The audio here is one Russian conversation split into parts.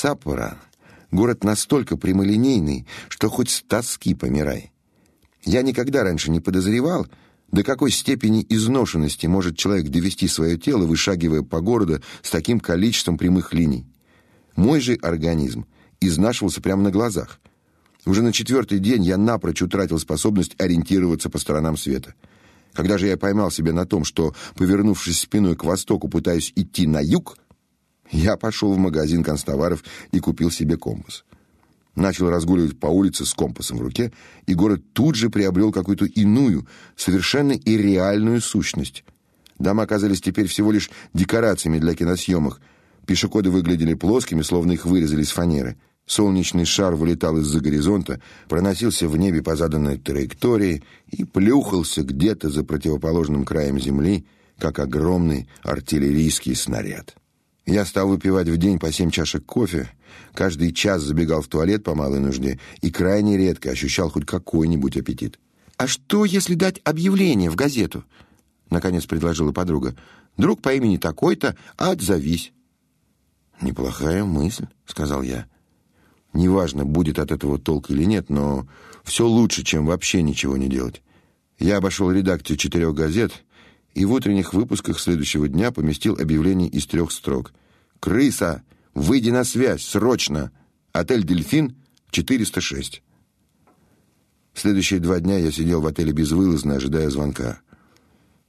Саппоро — город настолько прямолинейный, что хоть с тоски помирай. Я никогда раньше не подозревал, до какой степени изношенности может человек довести свое тело, вышагивая по городу с таким количеством прямых линий. Мой же организм изнашивался прямо на глазах. Уже на четвертый день я напрочь утратил способность ориентироваться по сторонам света. Когда же я поймал себя на том, что, повернувшись спиной к востоку, пытаюсь идти на юг, я пошел в магазин констоваров и купил себе компас. Начал разгуливать по улице с компасом в руке, и город тут же приобрел какую-то иную, совершенно ирреальную сущность. Дома оказались теперь всего лишь декорациями для киносъемок. Пешеходы выглядели плоскими, словно их вырезали из фанеры. Солнечный шар вылетал из-за горизонта, проносился в небе по заданной траектории и плюхался где-то за противоположным краем земли, как огромный артиллерийский снаряд. Я стал выпивать в день по семь чашек кофе, каждый час забегал в туалет по малой нужде и крайне редко ощущал хоть какой-нибудь аппетит. «А что, если дать объявление в газету?» — наконец предложила подруга. «Друг по имени такой-то, отзовись». «Неплохая мысль», — сказал я. «Неважно, будет от этого толк или нет, но все лучше, чем вообще ничего не делать». Я обошел редакцию четырех газет и в утренних выпусках следующего дня поместил объявление из трех строк. «Крыса! Выйди на связь! Срочно! Отель «Дельфин» 406». Следующие два дня я сидел в отеле безвылазно, ожидая звонка.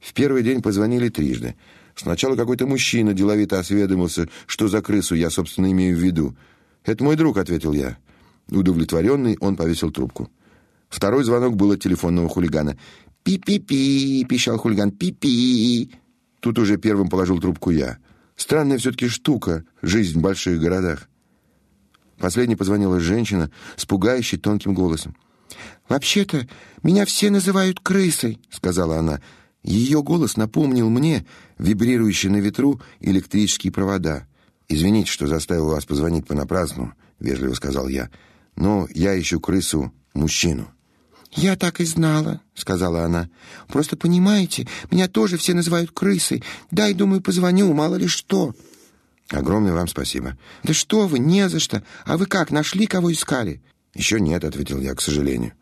В первый день позвонили трижды. Сначала какой-то мужчина деловито осведомился, что за крысу я, собственно, имею в виду. «Это мой друг», — ответил я. Удовлетворенный, он повесил трубку. Второй звонок был от телефонного хулигана. «Пи-пи-пи!» — пищал хулиган. «Пи-пи!» Тут уже первым положил трубку я. Странная все-таки штука — жизнь в больших городах. Последней позвонила женщина с пугающей тонким голосом. «Вообще-то меня все называют крысой», — сказала она. Ее голос напомнил мне вибрирующие на ветру электрические провода. «Извините, что заставил вас позвонить понапрасну», — вежливо сказал я. «Но я ищу крысу-мужчину». «Я так и знала», — сказала она. «Просто понимаете, меня тоже все называют крысой. Дай, думаю, позвоню, мало ли что». «Огромное вам спасибо». «Да что вы, не за что. А вы как, нашли, кого искали?» «Еще нет», — ответил я, к сожалению.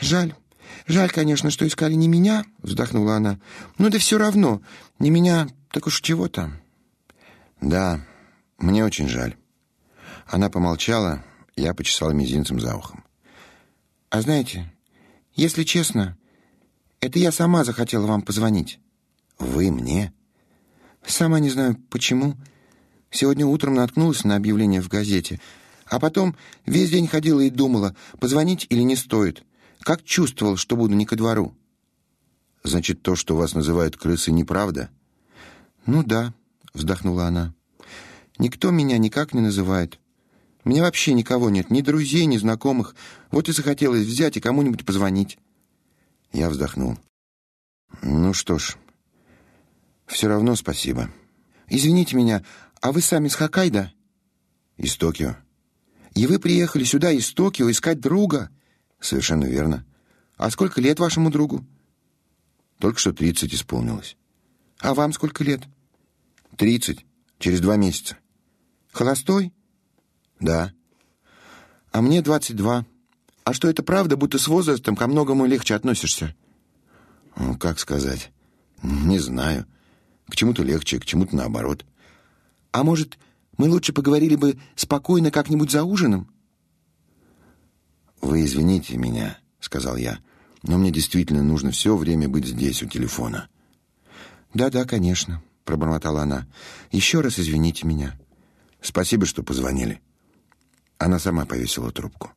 «Жаль. Жаль, конечно, что искали не меня», — вздохнула она. «Ну да все равно. Не меня, так уж чего там». «Да, мне очень жаль». Она помолчала, я почесал мизинцем за ухом. «А знаете, если честно, это я сама захотела вам позвонить. Вы мне? Сама не знаю почему. Сегодня утром наткнулась на объявление в газете, а потом весь день ходила и думала, позвонить или не стоит. Как чувствовал, что буду не ко двору. Значит, то, что вас называют крысой, неправда? Ну да, вздохнула она. Никто меня никак не называет. Меня вообще никого нет, ни друзей, ни знакомых. Вот и захотелось взять и кому-нибудь позвонить. Я вздохнул. Ну что ж, все равно спасибо. Извините меня, а вы сами с Хоккайдо? Из Токио. И вы приехали сюда из Токио искать друга? Совершенно верно. А сколько лет вашему другу? Только что тридцать исполнилось. А вам сколько лет? Тридцать. Через два месяца. Холостой? Да. А мне двадцать два. А что это правда, будто с возрастом ко многому легче относишься? Ну, как сказать? Не знаю. К чему-то легче, к чему-то наоборот. А может, мы лучше поговорили бы спокойно как-нибудь за ужином? Вы извините меня, сказал я, но мне действительно нужно все время быть здесь у телефона. Да-да, конечно, пробормотала она. Еще раз извините меня. Спасибо, что позвонили. Она сама повесила трубку.